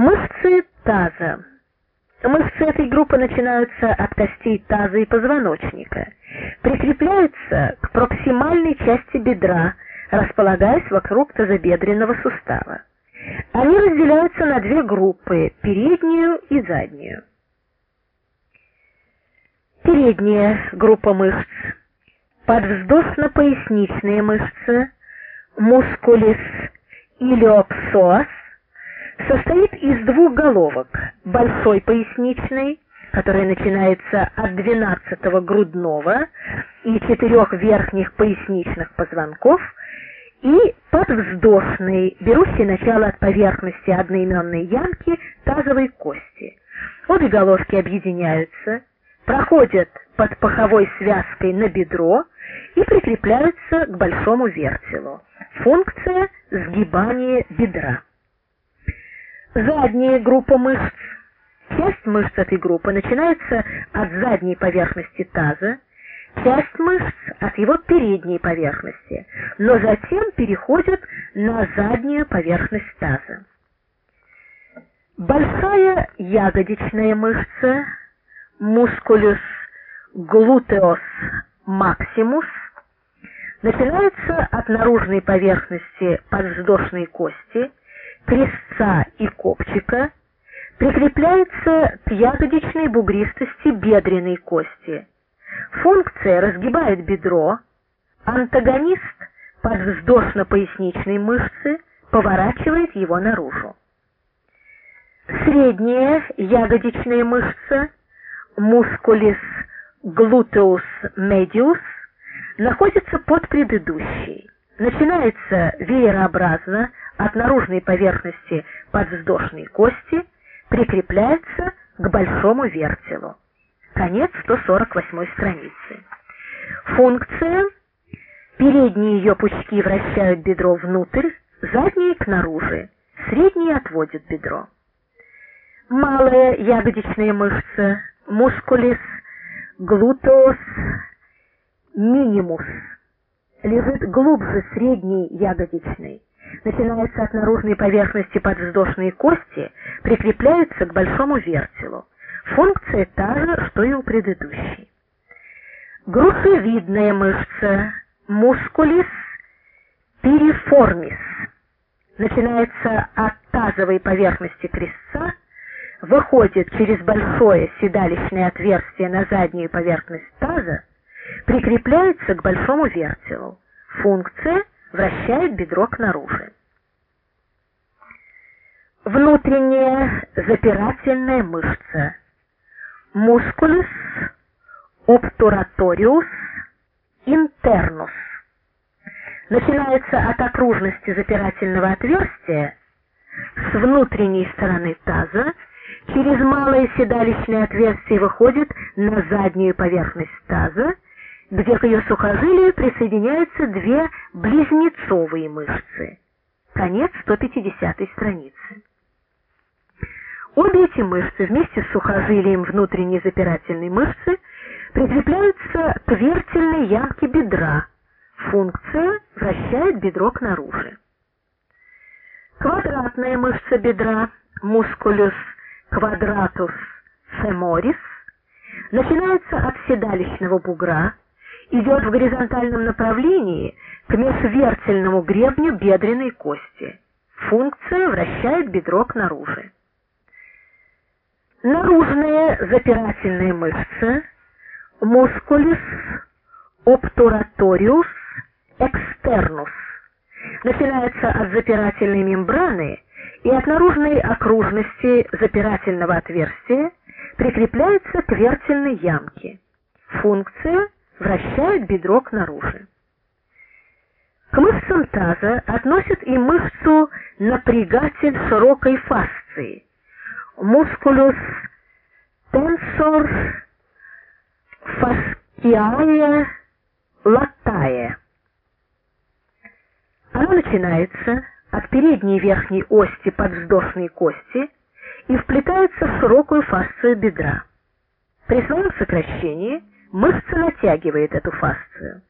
Мышцы таза. Мышцы этой группы начинаются от костей таза и позвоночника, прикрепляются к проксимальной части бедра, располагаясь вокруг тазобедренного сустава. Они разделяются на две группы – переднюю и заднюю. Передняя группа мышц. Подвздошно-поясничные мышцы, мускулис илиопсоас, состоит из двух головок: большой поясничной, которая начинается от двенадцатого грудного и четырех верхних поясничных позвонков, и подвздошной, берущей начало от поверхности одноименной ямки тазовой кости. Обе головки объединяются, проходят под паховой связкой на бедро и прикрепляются к большому вертелу. Функция сгибания бедра. Задняя группа мышц. Часть мышц этой группы начинается от задней поверхности таза, часть мышц от его передней поверхности, но затем переходят на заднюю поверхность таза. Большая ягодичная мышца, мускулюс глутеос максимус, начинается от наружной поверхности подвздошной кости, крестца и копчика, прикрепляется к ягодичной бугристости бедренной кости. Функция разгибает бедро, антагонист подвздошно-поясничной мышцы поворачивает его наружу. Средняя ягодичная мышца, мускулис глутеус медиус, находится под предыдущей. Начинается веерообразно от наружной поверхности подвздошной кости, прикрепляется к большому вертелу. Конец 148 страницы. Функция. Передние ее пучки вращают бедро внутрь, задние к наружу, средние отводят бедро. Малая ягодичная мышца, мускулис глутеус минимус, лежит глубже средней ягодичной, начинается от наружной поверхности подвздошной кости, прикрепляется к большому вертелу. Функция та же, что и у предыдущей. Грушевидная мышца, мускулис пириформис, начинается от тазовой поверхности крестца, выходит через большое седалищное отверстие на заднюю поверхность таза, прикрепляется к большому вертелу. Функция вращает бедро к наружу. Внутренняя запирательная мышца. Мускулус obturatorius internus. Начинается от окружности запирательного отверстия с внутренней стороны таза, через малое седалищное отверстие выходит на заднюю поверхность таза, где к ее сухожилию присоединяются две близнецовые мышцы. Конец 150 страницы. Обе эти мышцы вместе с сухожилием внутренней запирательной мышцы прикрепляются к вертельной ямке бедра. Функция вращает бедро к наружу. Квадратная мышца бедра, мускулюс квадратус феморис, начинается от седалищного бугра, идет в горизонтальном направлении к межвертельному гребню бедренной кости. Функция вращает бедро к наружу. Наружная запирательная мышца мускулис obturatorius externus начинается от запирательной мембраны и от наружной окружности запирательного отверстия прикрепляется к вертельной ямке. Функция вращает бедро к наружу. К мышцам таза относят и мышцу напрягатель широкой фасции, мускулус тенсор фасциае латае. Оно начинается от передней верхней ости подвздошной кости и вплетается в широкую фасцию бедра. При своем сокращении мышца натягивает эту фасцию.